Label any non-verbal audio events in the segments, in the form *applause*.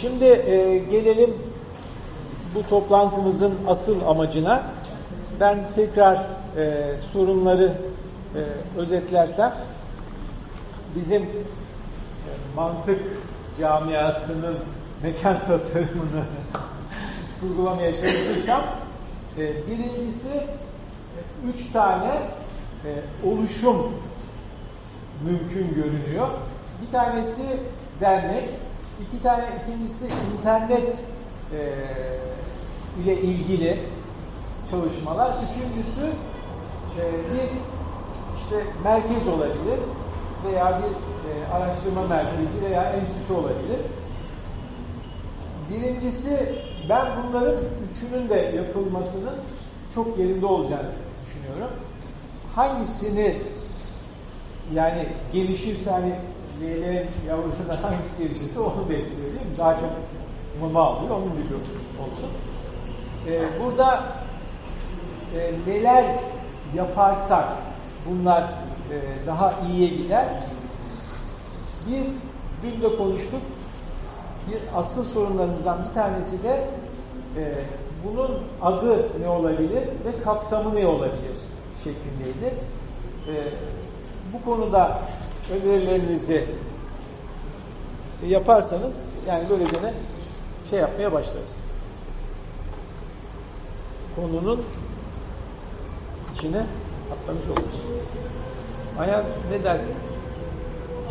şimdi e, gelelim bu toplantımızın asıl amacına. Ben tekrar e, sorunları e, özetlersem bizim e, mantık camiasının mekan *laughs* tasarımını kurgulamaya çalışırsam e, birincisi e, üç tane e, oluşum mümkün görünüyor. Bir tanesi dernek, iki tane ikincisi internet e, ile ilgili çalışmalar. Üçüncüsü e, bir işte merkez olabilir veya bir e, araştırma merkezi veya enstitü olabilir. Birincisi ben bunların üçünün de yapılmasının çok yerinde olacağını düşünüyorum. Hangisini yani gelişirse hani leyleğin yavrusuna hangisi gelişirse onu besliyor değil mi? Daha çok mama alıyor, onun gibi olsun. Ee, burada e, neler yaparsak bunlar e, daha iyiye gider. Bir, dün de konuştuk, bir asıl sorunlarımızdan bir tanesi de e, bunun adı ne olabilir ve kapsamı ne olabilir şeklindeydi. E, bu konuda önerilerinizi yaparsanız yani böylece de şey yapmaya başlarız. Konunun içine atlamış oluruz. Ayhan ne dersin?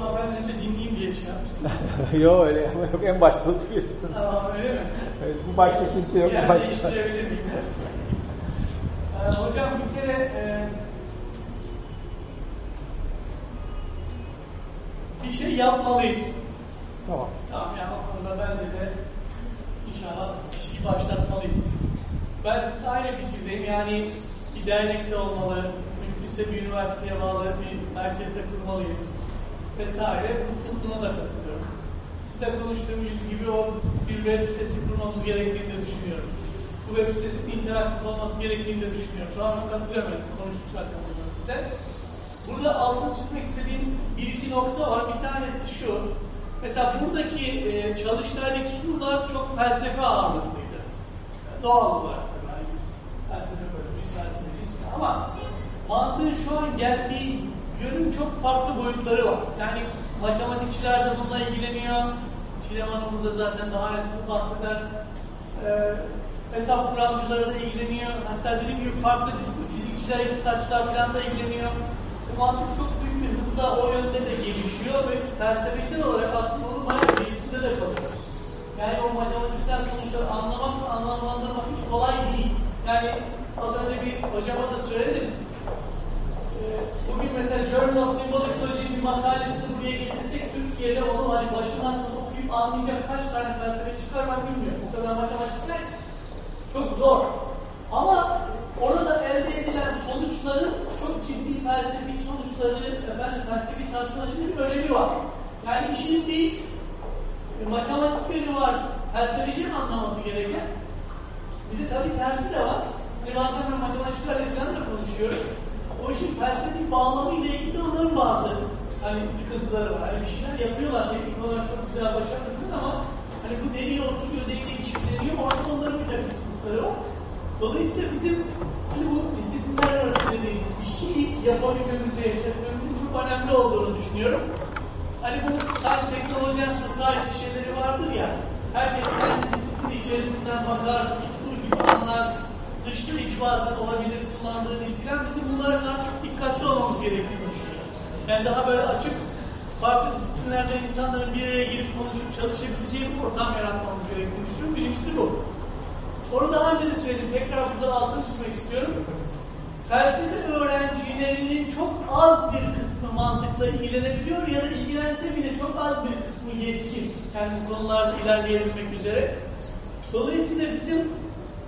Ama ben önce dinleyeyim diye şey yapmıştım. *laughs* yok öyle yok. En başta oturuyorsun. Tamam öyle mi? Evet, bu başta kimse yok. Değiştirebilir miyim? *laughs* Ee, hocam bir kere e, bir şey yapmalıyız. Tamam. Tamam yani o konuda bence de inşallah şey başlatmalıyız. Ben sizinle aynı fikirdeyim. Yani bir dernekte olmalı, mümkünse bir üniversiteye bağlı bir merkezde kurmalıyız vesaire. Bu- Buna da katılıyorum. Sizle konuştuğumuz gibi o bir web sitesi kurmamız gerektiğini düşünüyorum. Bu web sitesinin interaktif olması gerektiğini düşünüyorum. Tamamen katılıyorum. Konuştuk zaten bunu sizde. Burada altını çizmek istediğim bir iki nokta var. Bir tanesi şu. Mesela buradaki e, çalıştaydaki sunular çok felsefe ağırlıklıydı. Doğal olarak. Yani biz felsefe bölümüyüz, felsefeciyiz. Ama mantığın şu an geldiği yönün çok farklı boyutları var. Yani matematikçiler de bununla ilgileniyor. Çilem Hanım burada zaten daha net bahseder. Ee, hesap kuramcıları da ilgileniyor. Hatta dediğim gibi farklı disiplin, fizikçiler, iktisatçılar falan da ilgileniyor. Bu mantık çok büyük bir hızla o yönde de gelişiyor ve biz olarak aslında onun bayağı gerisinde de kalıyoruz. Yani o matematiksel sonuçları anlamak ve anlamlandırmak hiç kolay değil. Yani az önce bir hocama da söyledim. Ee, Bugün mesela Journal of Symbolic Logic bir makalesini buraya getirsek Türkiye'de onu hani başından sona okuyup anlayacak kaç tane felsefe çıkar ben bilmiyorum. Bu kadar matematiksel çok zor. Ama orada elde edilen sonuçların çok ciddi felsefi sonuçları, efendim felsefi tartışmaların bir önemi var. Yani işin bir e, matematik yönü var, felsefecinin anlaması gereken. Bir de tabii tersi de var. Hani bazen matematikçilerle falan da konuşuyorum. O işin felsefi bağlamıyla ilgili onların bazı hani sıkıntıları var. Hani bir şeyler yapıyorlar, teknik olarak çok güzel başarılı ama hani bu deliğe oturuyor, deliğe işleniyor, orada onların bir takım sıkıntıları var. Dolayısıyla bizim hani bu disiplinler arası dediğimiz bir şeyi yapabilmemiz yaşayabilmemizin çok önemli olduğunu düşünüyorum. Hani bu science, and society şeyleri vardır ya, herkes kendi disiplini içerisinden bakar, tuttuğu gibi anlar, dışlayıcı bazen olabilir kullandığı dil filan, bizim bunlara karşı çok dikkatli olmamız gerektiğini düşünüyorum. Yani daha böyle açık, farklı disiplinlerde insanların bir araya girip konuşup çalışabileceği bir ortam yaratmamız gerektiğini düşünüyorum. Birincisi bu. Onu daha önce de söyledim. Tekrar burada altını çizmek istiyorum. Felsefe öğrencilerinin çok az bir kısmı mantıkla ilgilenebiliyor ya da ilgilense bile çok az bir kısmı yetkin. Yani bu konularda ilerleyebilmek üzere. Dolayısıyla bizim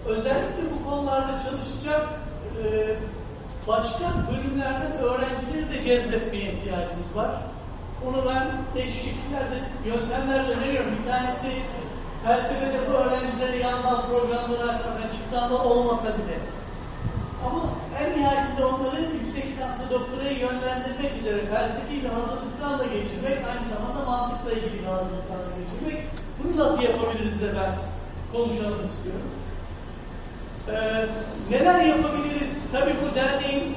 özellikle bu konularda çalışacak e, başka bölümlerden öğrencileri de cezbetmeye ihtiyacımız var. Onu ben değişik şekillerde, yöntemlerle öneriyorum. Bir tanesi felsefede bu öğrencilere yandan programlar açmak, çıktığında olmasa bile. Ama en nihayetinde onları yüksek lisans ve doktoraya yönlendirmek üzere felsefi bir hazırlıklarla geçirmek, aynı zamanda mantıkla ilgili bir hazırlıklarla geçirmek. Bunu nasıl yapabiliriz de ben konuşalım istiyorum. Ee, neler yapabiliriz? Tabii bu derneğin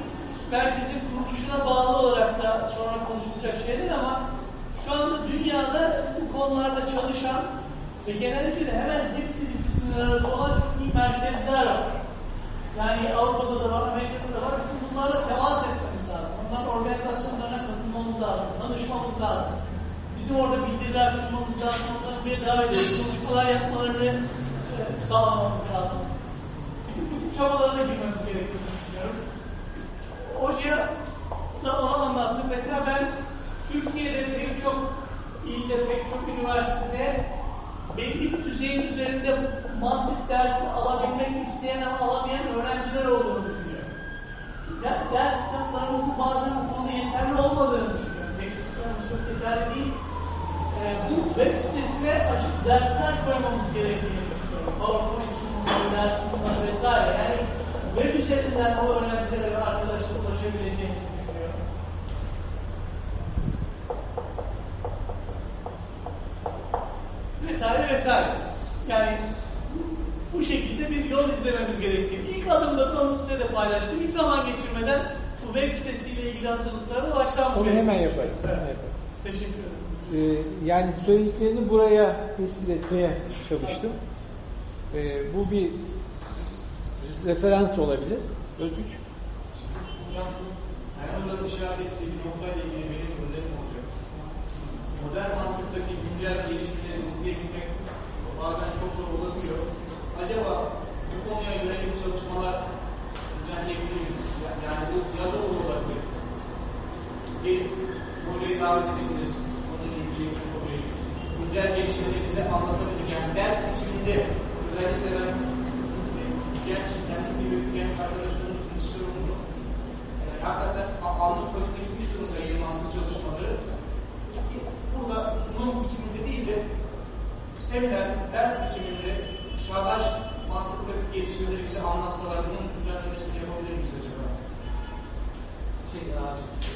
merkezin kuruluşuna bağlı olarak da sonra konuşulacak şeyler ama şu anda dünyada bu konularda çalışan ve genellikle de hemen hepsi disiplinler arası olan çok iyi merkezler var. Yani Avrupa'da da var, Amerika'da da var. Bizim bunlarla temas etmemiz lazım. Onların organizasyonlarına katılmamız lazım, tanışmamız lazım. Bizim orada bildiriler sunmamız lazım, onları bir davet edip konuşmalar yapmalarını e, sağlamamız lazım. Bütün bu tip çabalarına girmemiz gerektiğini düşünüyorum. Hocaya da onu anlattım. Mesela ben Türkiye'de pek çok ilde, pek çok üniversitede belli bir düzeyin üzerinde mantık dersi alabilmek isteyen ama alamayan öğrenciler olduğunu düşünüyorum. Ya, ders kitaplarımızın bazen bu konuda yeterli olmadığını düşünüyorum. Tekstiklerimiz çok yeterli değil. Ee, bu web sitesine açık dersler koymamız gerektiğini düşünüyorum. PowerPoint sunumları, ders sunumları vesaire. Yani web üzerinden o öğrencilere ve arkadaşlara ulaşabileceğimizi düşünüyorum. Vesaire vesaire. Yani bu şekilde bir yol izlememiz gerektiğini. İlk adımda da onu size de paylaştım. İlk zaman geçirmeden bu web sitesiyle ilgili hazırlıklara da başlamak Onu hemen yaparız. düşünüyorum. Hemen Evet. yaparız. Teşekkür ederim. Ee, yani söylediklerini buraya tespit etmeye çalıştım. Ee, bu bir referans olabilir. Özgüç. Hocam, Erman'ın işaret ettiği bir noktayla ilgili benim. Modern mantıktaki güncel gelişmeleri izleyebilmek bazen çok zor olabiliyor. Acaba bu konuya yönelik çalışmalar düzenleyebilir miyiz? Yani bu yazı olabilir. Gelip hocayı davet edebiliriz. Onunla ilgili hocayı. Güncel gelişmeleri bize anlatabilir. Yani ders biçiminde özellikle ben e, genç, kendim gibi genç arkadaşlarımızın istiyorum yani hakikaten almış başına gitmiş durumda yeni mantık Burada sunum biçiminde değil de seminer, ders biçiminde çağdaş mantıktaki gelişmeleri bize anlatsalar bunun düzenlemesini yapabilir miyiz acaba? Şey,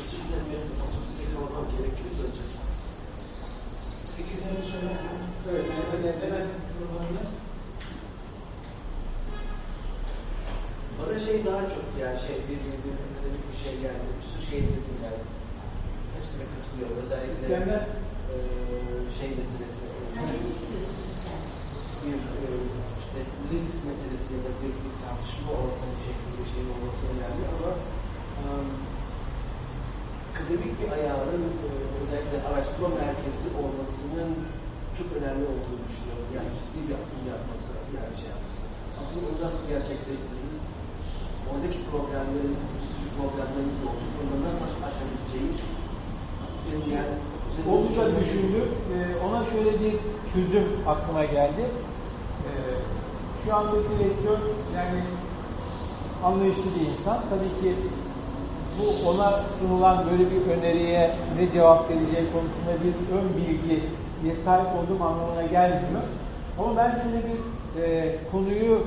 özür dilerim benim otobüse kalmam gerekiyor da hocam. Fikirlerinizi söyler Evet, hemen, hemen Bana şey daha çok yani şey bir bir bir bir şey geldi. Bir sürü şey dedim yani. Hepsine katılıyorum. Özellikle İsteyenler? Şey meselesi. Bir işte risk meselesi ya da bir, bir tartışma ortamı şeklinde şey olması önemli ama akademik bir ayağının özellikle araştırma merkezi olmasının çok önemli olduğunu düşünüyorum. Yani ciddi bir atılım yapması, yani şey yapması. Aslında onu nasıl gerçekleştiririz? Oradaki problemlerimiz, bir sürü problemlerimiz olacak. Onları nasıl aşabileceğiz? Aslında yani Oldukça düşündüğüm- düşündüm. Ee, ona şöyle bir çözüm aklıma geldi. Ee, şu andaki rektör yani anlayışlı bir insan. Tabii ki bu ona sunulan böyle bir öneriye ne cevap vereceği konusunda bir ön bilgiye sahip olduğum anlamına gelmiyor. Ama ben şöyle bir e, konuyu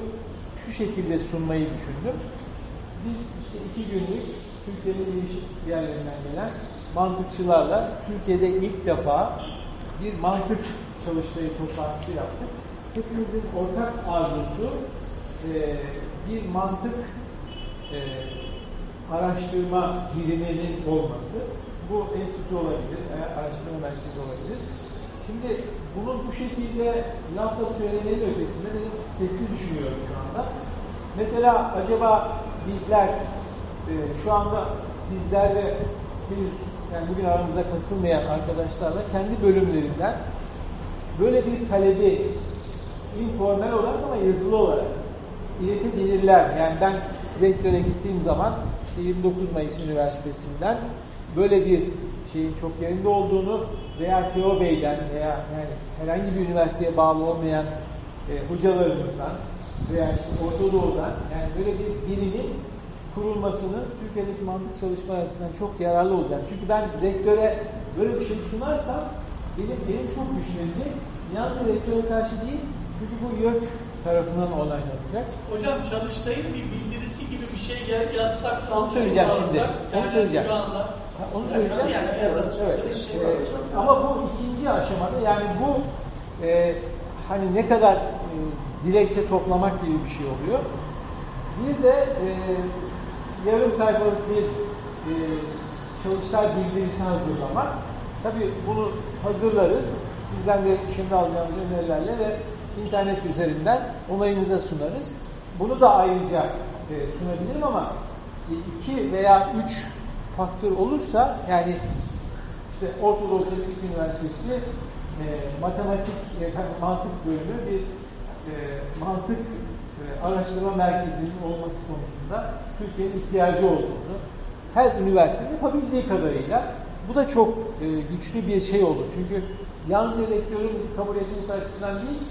şu şekilde sunmayı düşündüm. Biz işte iki günlük Türkiye'nin değişik yerlerinden gelen mantıkçılarla Türkiye'de ilk defa bir mantık çalıştayı toplantısı yaptık. Hepimizin ortak arzusu e, bir mantık e, araştırma biriminin olması. Bu enstitü olabilir, e, araştırma merkezi olabilir. Şimdi bunun bu şekilde lafla söylemenin ötesinde benim sesli düşünüyorum şu anda. Mesela acaba bizler e, şu anda sizlerle henüz yani bugün aramıza katılmayan arkadaşlarla kendi bölümlerinden böyle bir talebi informal olarak ama yazılı olarak iletebilirler. Yani ben rektöre gittiğim zaman işte 29 Mayıs Üniversitesi'nden böyle bir şeyin çok yerinde olduğunu veya Teo Bey'den veya yani herhangi bir üniversiteye bağlı olmayan e, hocalarımızdan veya işte Orta Doğu'dan yani böyle bir birimin kurulmasının Türkiye'deki mantık çalışmaları açısından çok yararlı olacak. Çünkü ben rektöre böyle bir şey sunarsam benim, benim çok güçlenecek. Yalnızca rektöre karşı değil, çünkü bu YÖK tarafından onaylanacak. Hocam Çalıştay'ın bir bildirisi gibi bir şey gel yazsak. Onu söyleyeceğim şimdi. alsak, Onu yani söyleyeceğim. Şu anda. Ha, Onu söyleyeceğim. Yani evet, evet. Şey Ee, ama bu ikinci aşamada yani bu e, hani ne kadar e, dilekçe toplamak gibi bir şey oluyor. Bir de e, yarım sayfalık bir e, çalıştay bildirisi hazırlamak. Tabii bunu hazırlarız. Sizden de şimdi alacağımız önerilerle ve internet üzerinden onayınıza sunarız. Bunu da ayrıca e, sunabilirim ama e, iki veya üç faktör olursa yani işte Orta Teknik Üniversitesi e, matematik e, mantık bölümü bir e, mantık e, araştırma merkezinin olması konusunda Türkiye'nin ihtiyacı olduğunu her üniversitede yapabildiği kadarıyla bu da çok e, güçlü bir şey oldu. Çünkü yalnız rektörün kabul etmesi açısından değil,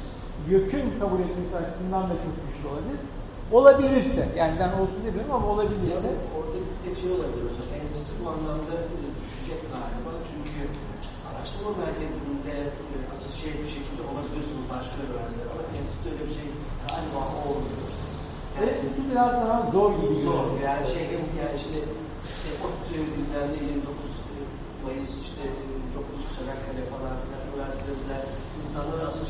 YÖK'ün kabul etmesi açısından da çok güçlü olabilir. Olabilirse, yani ben olsun demiyorum ama olabilirse. Yani orada bir tek şey olabilir hocam. Enstitü bu anlamda düşecek galiba. Çünkü araştırma merkezinde e, asosiye bir şekilde olabiliyorsunuz başka üniversiteler ama enstitü öyle bir şey galiba olmuyor. Enstitü biraz daha zor gibi. Zor. Yani şey yani işte işte ODTÜ ne 29 Mayıs işte 9 Çanakkale falan filan üniversitelerinde insanlar asıl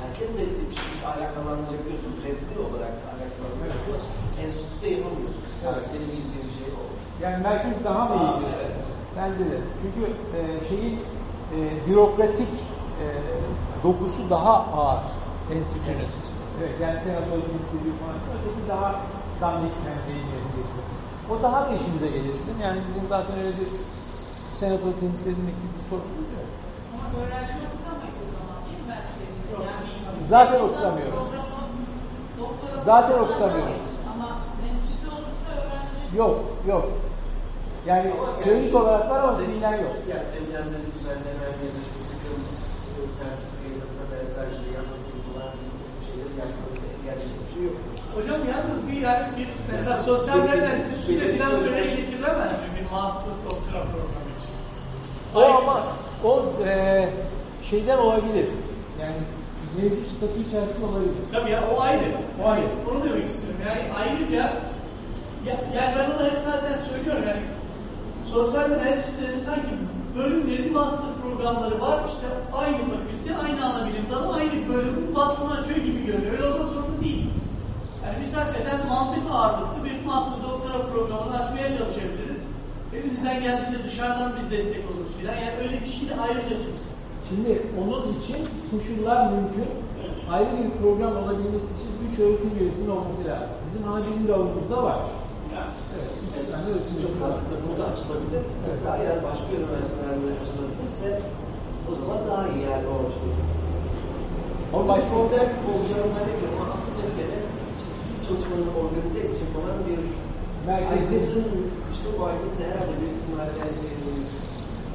merkezle bir şekilde alakalandırabiliyorsunuz. Resmi olarak alakalandırabiliyorsunuz. Enstitüde yapamıyorsunuz. Yani benim bildiğim şey o. Yani merkez daha mı iyi? evet. Bence de. Çünkü e, şeyin e, bürokratik e, dokusu daha ağır enstitünün. Evet, yani senatör temsili falan. Öteki daha yani deyim yerindeyse. O daha da işimize gelir bizim. Yani bizim zaten öyle bir senatör temsil edilmek gibi bir sorunumuz yok. Ama öğrenci okutamayız o zaman değil mi merkezde? Yani Zaten doktora Zaten okutamıyoruz. Ama enstitü olursa öğrenci Yok, yok. Yani teorik olarak var ama fiilen yok. Yani seminerleri düzenlemen ya da işte takım e, sertifikalarına benzer işte yazılımcılar şeyleri yapmanızı engelleyen bir şey yok. Hocam yalnız bir yani bir mesela sosyal medya enstitüsüyle falan böyle getirilemez mi bir master doktora programı için? O ama o e, şeyden olabilir. Yani mevcut statü içerisinde olabilir. Tabii ya o ayrı. O ayrı. Onu demek istiyorum. Yani ayrıca ya, yani ben ona hep zaten söylüyorum yani sosyal medya enstitüleri sanki bölümlerin master programları var. İşte aynı fakülte, aynı ana bilim dalı, aynı bölümün bastını açıyor gibi görünüyor. Öyle olmak zorunda biz hakikaten mantık ağırlıklı bir master doktora programını açmaya çalışabiliriz. Elimizden geldiğinde dışarıdan biz destek oluruz filan. Yani öyle bir şey de ayrıca söz. Şimdi onun için koşullar mümkün. Ayrı bir program olabilmesi için üç öğretim üyesinin olması lazım. Bizim ana bilim dalımızda var. Yani. Evet, Evet, öğretim çok farklı. Burada açılabilir. Hatta eğer başka üniversitelerde açılabilirse o zaman daha iyi yani o işte. Ama başka problem olacağını zannediyorum ama asıl mesele tüm çalışmanın organize edecek olan bir Merkezi. Ayrıca işte bu ayrıca herhalde bir ihtimalle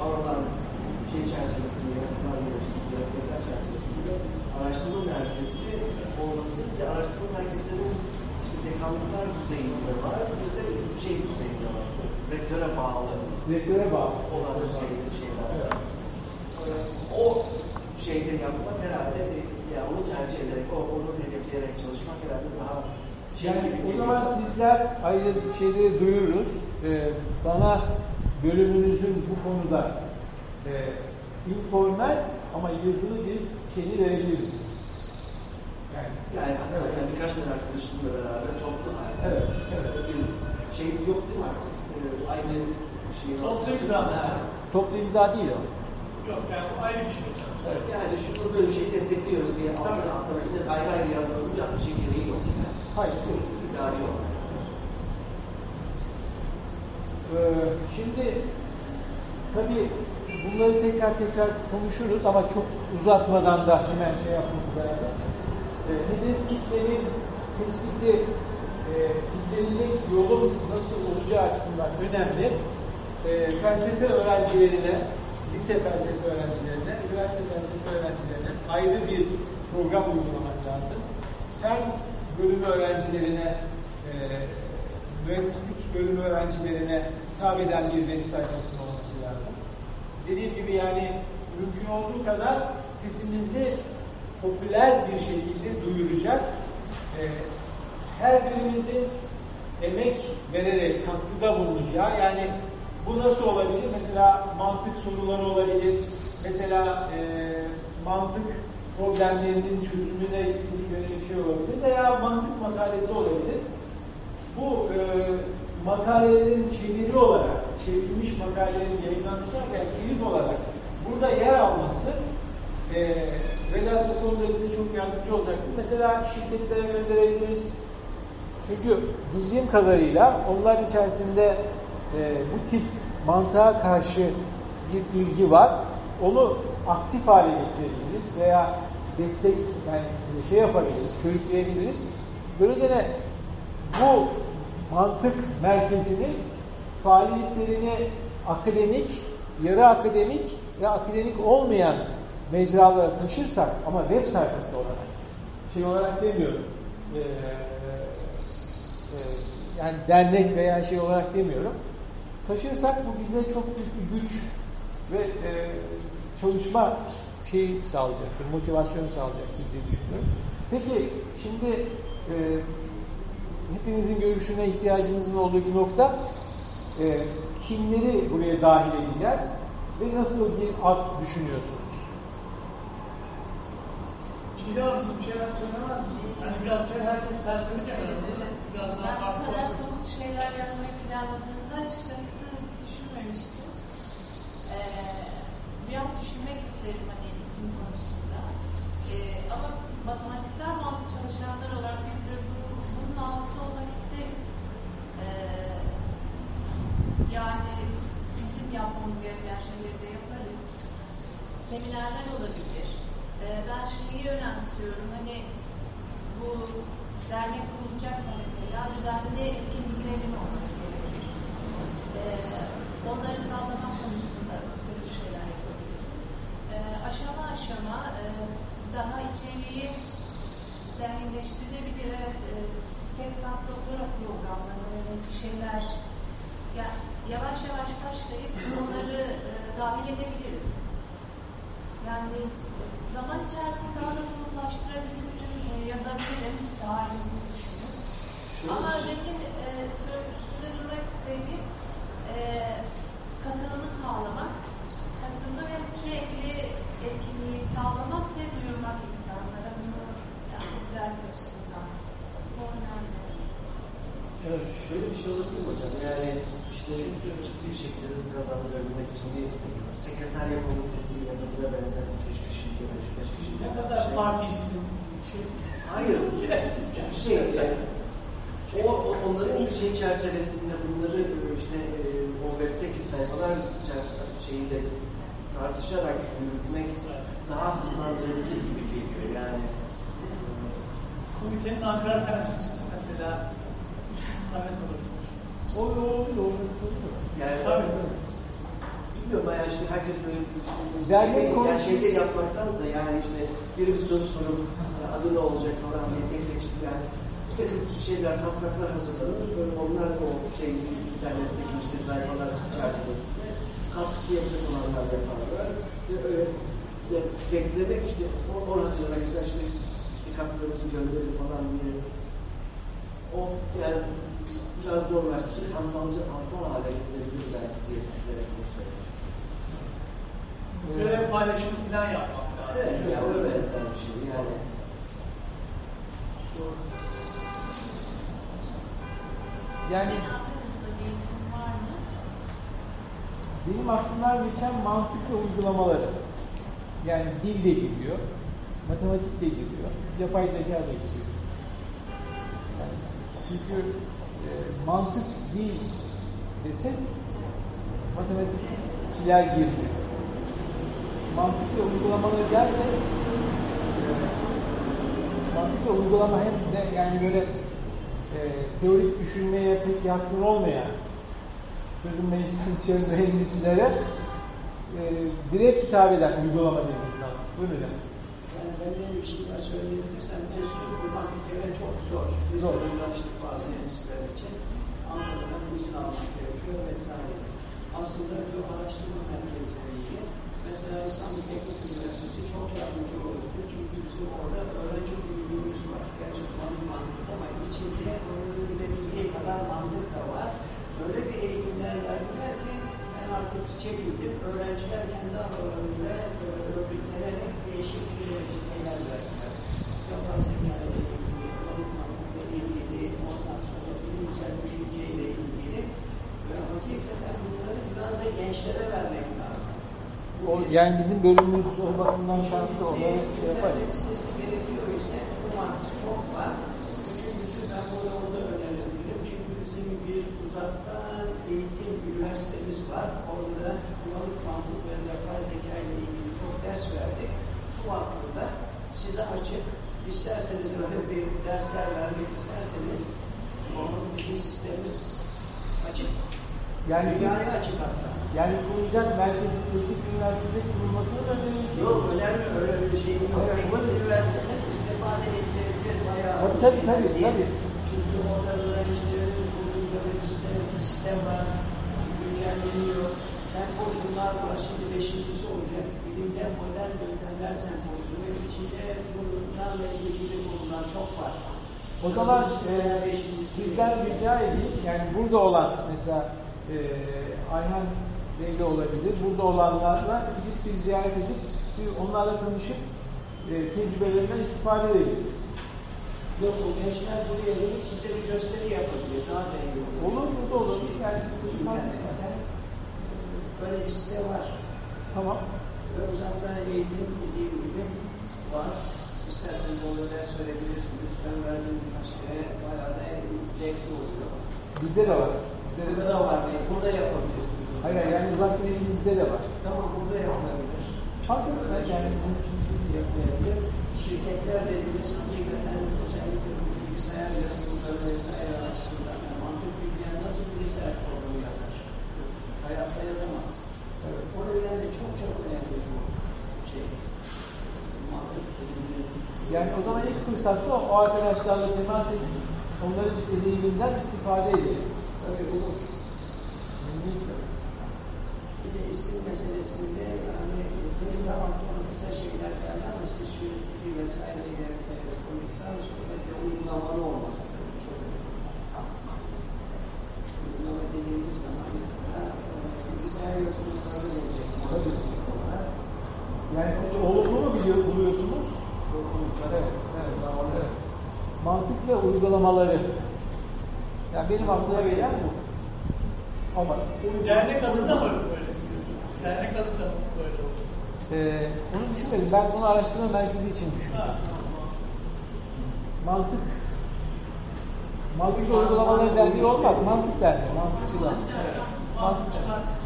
aranan şey çerçevesinde, yasalar geliştirdiği yapılar çerçevesinde araştırma merkezi olması ki araştırma merkezlerinin işte dekanlıklar düzeyinde var, bir de şey düzeyinde var. Rektöre bağlı Rektöre bağlı. olan düzeyde şeyler. Evet. O şeyde yapmak herhalde e, ya onu tercih ederek, onu hedefleyerek çalışmak herhalde daha şey Yani o zaman sizler ayrı şeyleri duyururuz. Ee, bana bölümünüzün bu konuda e, informal ama yazılı bir şeyini verebilir misiniz? Yani, Yani hatta yani birkaç tane arkadaşımla beraber toplu halde Evet, evet. bir şey yok değil mi artık? Ee, aynı şeyin Toplu imza mı? Toplu imza değil o. Yok yani o ayrı bir şey. Evet. Yani şunu böyle bir şeyi destekliyoruz diye altına işte ayrı ayrı yazmanızın bir bir şey gereği yok. Hayır, yok. İdari. Ee, şimdi tabii bunları tekrar tekrar konuşuruz ama çok uzatmadan da hemen şey yapmamız lazım. Ee, hedef kitlenin tespiti e, izlenecek yolun nasıl olacağı açısından önemli. Ee, felsefe öğrencilerine, lise felsefe öğrencilerine, üniversite felsefe öğrencilerine ayrı bir program uygulamak lazım. Fen bölümü öğrencilerine e, mühendislik bölümü öğrencilerine hitap eden bir web sayfasının olması lazım. Dediğim gibi yani mümkün olduğu kadar sesimizi popüler bir şekilde duyuracak, e, her birimizin emek vererek katkıda bulunacağı, yani bu nasıl olabilir? Mesela mantık soruları olabilir, mesela e, mantık problemlerinin çözümüne bir şey olabilir veya mantık makalesi olabilir. Bu e, makalelerin çeviri olarak, çevrilmiş makalelerin yayınlanırken teyit olarak burada yer alması e, Vedat bu konuda bize çok yardımcı olacaktır. Mesela şirketlere gönderebiliriz. Çünkü bildiğim kadarıyla onlar içerisinde e, bu tip mantığa karşı bir ilgi var. Onu aktif hale getirebiliriz veya destek yani şey yapabiliriz, körükleyebiliriz. Böylece bu mantık merkezinin faaliyetlerini akademik, yarı akademik ve akademik olmayan mecralara taşırsak ama web sayfası olarak şey olarak demiyorum ee, e, yani dernek veya şey olarak demiyorum taşırsak bu bize çok büyük bir güç ve e, çalışma şeyi sağlayacaktır, motivasyonu sağlayacaktır diye düşünüyorum. Peki şimdi e, hepinizin görüşüne ihtiyacımızın olduğu bir nokta e, kimleri buraya dahil edeceğiz ve nasıl bir at düşünüyorsunuz? Çiğdem Hanım siz bir şeyler söylemez misiniz? Hani biraz böyle herkes serseri kenara Biraz daha Ben bu kadar somut şeyler yapmayı planladığınızı açıkçası düşünmemiştim. Ee, biraz düşünmek isterim hani isim konusunda. Ee, ama matematiksel mantık çalışanlar olarak biz de bu, bunun altında olmak isteriz. Ee, yani bizim yapmamız gereken şeyleri de yaparız. Seminerler olabilir. Ee, ben şeyi önemsiyorum. Hani bu dernek kurulacaksa mesela düzenli etkinliklerin olması gerekir. Ee, onları sağlamak konusunda böyle şeyler yapabiliriz. Ee, aşama aşama e, daha içeriği zenginleştirilebilir. Evet, e, yüksek lisans doktora programları, öyle şeyler ya, yavaş yavaş başlayıp onları e, dahil edebiliriz. Yani zaman içerisinde daha da bulunlaştırabilirim, e, yazabilirim, daha iyisini düşünün. Ama benim e, sö- üstünde durmak istediğim e, katılımı sağlamak, katılımı ve sürekli etkinliği sağlamak ve duyurmak insanlara bunu yani popülerlik açısından. Bu önemli. Evet. Şöyle bir şey olabilir mi hocam? Yani işte ciddi bir şekilde hız kazandırabilmek için bir sekreterya komitesi ya da buna benzer bir üç kişi ya da üç beş kişi. Ne kadar şey- particisin. Şey, Hayır. *laughs* şey yani o, o onların bir şey çerçevesinde bunları işte e, o webteki sayfalar çerçevesinde şeyinde tartışarak yürütmek daha hızlandırabilir gibi geliyor yani. Komitenin Ankara temsilcisi mesela Samet olabilir. Olur, olur, olur, olur. Yani Tabii. bilmiyorum ama yani işte herkes böyle Dernek şeyde, yani şeyde yapmaktansa yani işte biri bir soru sorup adı ne olacak falan diye tek tek yani bir takım şeyler, taslaklar hazırlanır. Böyle onlar o şey internetteki işte sayfalar çerçevesinde katkısı yapacak olanlar yaparlar. Ve öyle beklemek işte o, o hazırlana kadar işte, işte katkılarımızı gönderin falan diye o yani biraz zorlaştırır, hantalcı hantal hale getirebilir belki diye düşünerek bunu söylemiştim. Görev paylaşımı falan yapmak lazım. Evet, ya o benzer bir şey yani. Yani Senin aklınızda bir isim var mı? Benim aklımdan geçen mantık ve uygulamaları. Yani dil de giriyor, matematik de giriyor, yapay zeka da giriyor. Çünkü e, mantık dil desek matematikçiler girmiyor. Mantık ve uygulamaları dersek e, mantık ve uygulama hem de yani böyle e, teorik düşünmeye pek yatkın olmayan sözün dışarı mühendislere e, direkt hitap eden uygulama dediğimiz zaman. Buyurun hocam. Yani ben de bir şey daha söyleyebilirsem enstitü kurmak bir kere çok zor. Biz Zor. uğraştık bazı enstitüler için. Ankara'dan izin almak gerekiyor vesaire. Aslında bu araştırma merkezleriyle mesela İstanbul Teknik Üniversitesi çok yardımcı oldu. Çünkü bizim orada öğrenci büyüklüğümüz var. Gerçekten mantık ama içinde öğrenilebildiği kadar mantık da var öyle bir eğitimler verdiler ki ben artık çiçek bildim. Öğrenciler kendi alanlarında örgütlenerek değişik bir şeyler verdiler. Yapar zekalı ilgili, alınmakla ilgili, ondan sonra bilimsel düşünceyle ilgili. Ve hakikaten bunları biraz da gençlere vermek lazım. O, yani bizim bölümümüz o bakımdan şanslı onları şey yaparız. Sesi gerekiyor ise bu mantık çok var. Üçüncüsü ben burada olduğum Su hakkında size açık. İsterseniz öyle bir dersler vermek isterseniz onun bizim sistemimiz açık. Yani Dünyaya açık hatta. yani kurulacak merkezi teknik üniversitede kurulmasını da öneriyorsunuz. Yok önemli öyle bir şey yok. Teknik üniversiteden istifade edilebilir bayağı. Tabii, tabii, tabii, Değil. tabii. Çünkü orada öğrencilerin işte bir sistem var, güncelleniyor. Sempozyumlar var, şimdi beşincisi olacak. Bilimde modern yöntemler sempozyumu. İçinde bunlarla ilgili konular çok var. O zaman e, Beşincisi. sizden rica edeyim, yani burada olan mesela e, Ayhan Bey de olabilir, burada olanlarla gidip bir ziyaret edip bir onlarla tanışıp e, tecrübelerinden istifade edebiliriz. Yok o gençler buraya gelip size bir gösteri yapabilir. Daha da iyi olur. Olur mu da olur. Yani. Yani, Böyle bir site var. Tamam. Uzaktan eğitim dediğim gibi var. İsterseniz onu ders verebilirsiniz. Ben verdiğim birkaç kere bayağı da zevkli oluyor. Bizde de var. Bizde de Burada da var. Yani burada yapabilirsiniz. Hayır yani uzaktan eğitim bizde de var. Tamam burada yapılabilir. Hakikaten yani bunun için yapmayabilir. Şirketler dediğimiz hakikaten özellikle bilgisayar yazılımları vesaire açısından yani mantık bilgiler nasıl bilgisayar programı yazar? Hayatta yazamaz. Evet. O nedenle çok çok önemli bu şey. Yani o zaman ilk fırsatta o arkadaşlarla temas edip onların deneyiminden istifade edelim. Tabii olur. Memnuniyetle. Bir de isim meselesinde yani benim de aklıma kısa şeyler geldi ama siz şu bir vesaireyle e, koyduktan sonra bir uygulamalı olması tabii çok önemli. Uygulama dediğimiz zaman mesela bilgisayar yazılımları olacak. Tabii. olarak. Yani siz olumlu mu biliyor, buluyorsunuz? Evet, evet, evet. Mantık ve uygulamaları. Yani benim aklıma gelen bu. Ama Dernek adı da mı böyle? Dernek adı da mı böyle olur? Ee, onu düşünmedim. Ben bunu araştırma merkezi için düşündüm. Ha, tamam. Mantık. Mantık uygulamaları derneği olmaz. Mantık derneği. Mantıkçılar. Evet.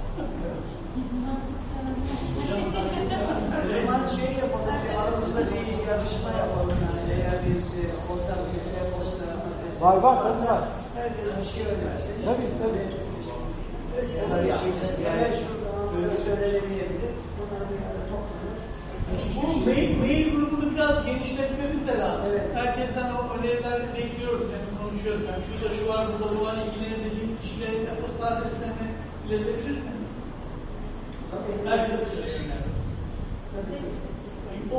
Zaman şey yapalım, bir aramızda bir yarışma yapalım yani eğer biz e, ortak bir e-posta adresi Var, var, tabii var. Herkes bir şey önerse. Tabii, tabii. Bir şeyler, yani şurada söylenemeyebilir. Bunlar bir yerde toplanır. Bu mail, mail grubunu biraz genişletmemiz de lazım. Evet. Herkesten o önerileri bekliyoruz. Yani konuşuyoruz. Yani şurada şu var, burada bu var, ilgileri dediğimiz kişilere e-posta adreslerini iletebilirsiniz. Herkese söyleyin. O,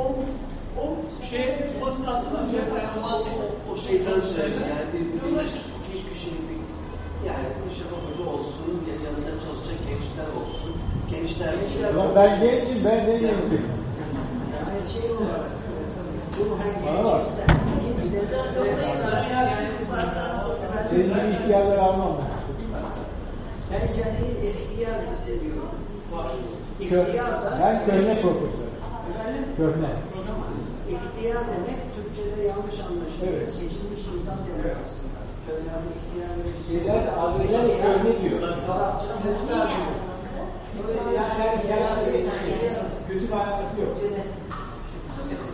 o şey, posta atılınca yani o. O şeyden söyleyeyim yani bir, Bize bir, ulaşır. iki üç kişinin bir yani şaka hoca olsun, ya yanında çalışacak gençler olsun. Gençler, Gençler ben gencim, ben şey yaşlıyım. Senin gibi ihtiyarları almam. Ben kendimi ihtiyar hissediyorum. Kö ben köhne profesör. Köhne. İhtiyar demek Türkçe'de yanlış anlaşılıyor. Evet. Seçilmiş insan demek aslında. Köhne ihtiyar bir şey. Azeriler köhne diyor. Arapça muhtar diyor. Dolayısıyla Yani her yani yaşlı eski. Kötü manası yok.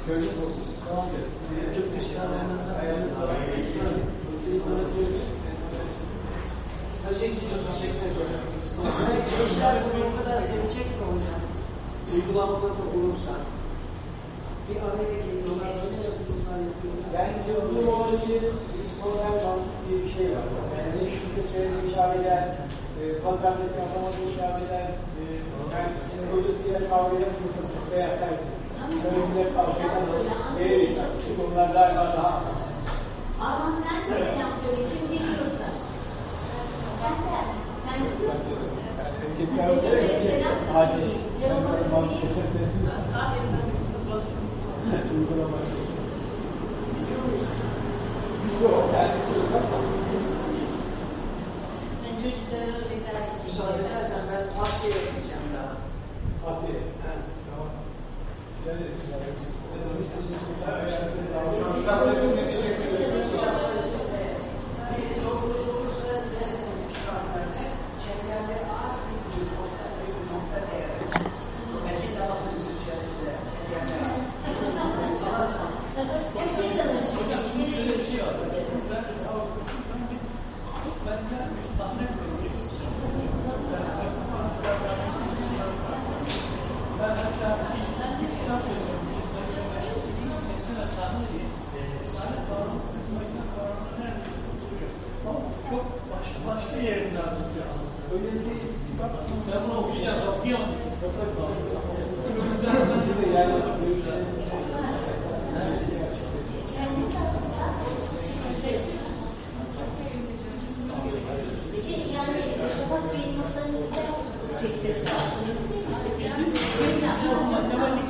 Köhne profesör. Tamam diyor. Çok teşekkür ederim. Ayağınıza sağlık. İçin çok teşekkür ederim. Gençler bunu kadar sevecek mi hocam? Uygulamalarda olursa. Bir araya geliyorlar, böyle yazılımlar yapıyorlar. Yani yazılım olabilir, bir program mantık diye bir şey var. Yani ne şirketlere müşavirler, e, pazardaki anlamadığı müşavirler, e, yani hocasıyla kavga hocası veya tersi. Hocasıyla kavga eden evet, çünkü onlar galiba daha Ama sen de selam söyle, kim biliyorsa. Sen de, sen biliyor musun? erkekler olarak acil. Yani mantık. Uygulaması. Yok, yani istiyorsan Ben çocuklara öyle Müsaade edersen ben Asya yapacağım daha. Asiye. Tamam. Yani, Çok uzun Mesela sahne. Sahne neredeyse oturuyor. Ama çok başka, başka yerinden tutuyor aslında. öylesi Ben bunu okuyacağım. Okuyamam. bence de yani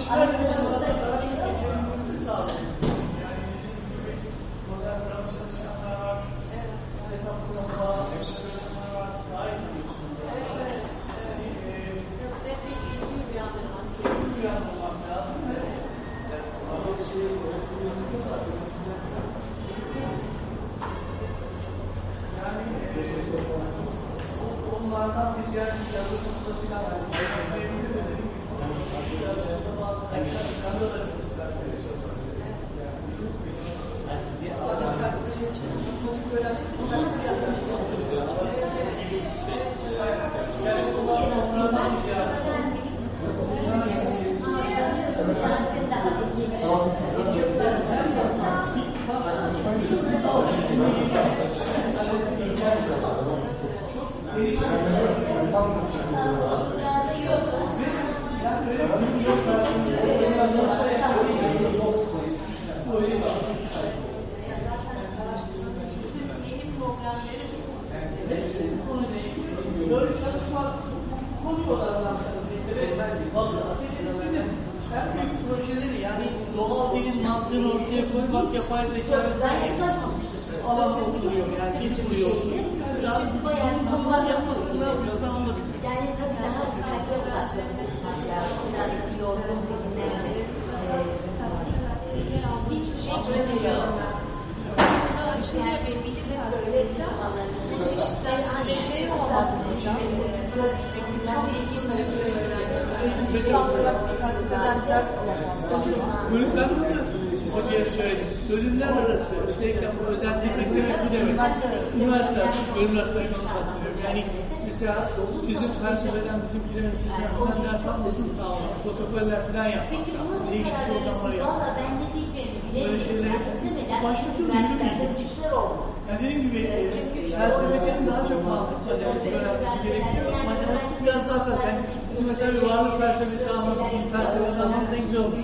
Yani Gracias. Yapay zeka alan olduruyor yani getiriyor. Yani bu konular yapmasında biz ben onu da biliyorum. Yani tabii daha dikkatli odaklanmak lazım. Yani yorgun zihinlerle hiçbir şey. Burada açılıyor bir bilim felsefesi ama bu çeşitlendirme şey olmadı hocam. Çok ilgili bir öğrenci. Mesela Bölüm, ben bunu hocaya söyledim. Bölümler arası, özellikle bu özellikle demek bu demek. Üniversite arası, bölüm onu bahsediyorum. Yani mesela sizin felsefeden bizimkilerin sizden falan ders almasını sağlamak, protokoller falan yapmak, bunu değişik programları yapmak. Diyeceğimi Böyle Muhtemelen başka türlü yürümeyecek. Yani dediğim gibi e, felsefecinin daha çok mantık matematik öğrenmesi gerekiyor. Matematik biraz daha fazla. Yani mesela bir varlık felsefesi almanız, bir felsefesi almanız ne güzel olur.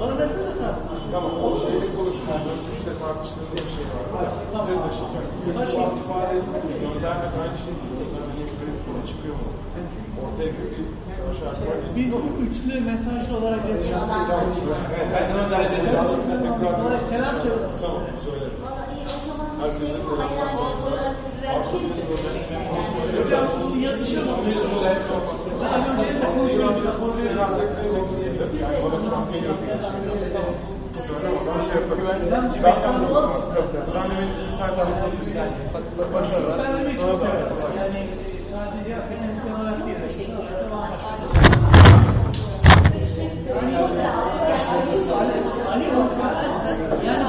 Bana mesaj atarsın. Tamam, o şeyde konuştuğumuz, üçte tartıştığımız bir şey var. Size taşıyacak. Şu an ifade etmek için göndermek aynı şey değil. O zaman yeni bir sorun çıkıyor mu? Ortaya bir bir şarkı var. Biz bu üçlü mesajlı olarak yazıyoruz. Evet, ben göndereceğim. Tekrar Selam söyle. Tamam, söylerim. Valla iyi o zaman Herkese selam. Hocam bu yatışamadı. Ben önce de konuşuyorum. Zaten bu randevu iki saatten sonra başarılı. Yani sadece akademisyen olarak değil. Ali Orta, yani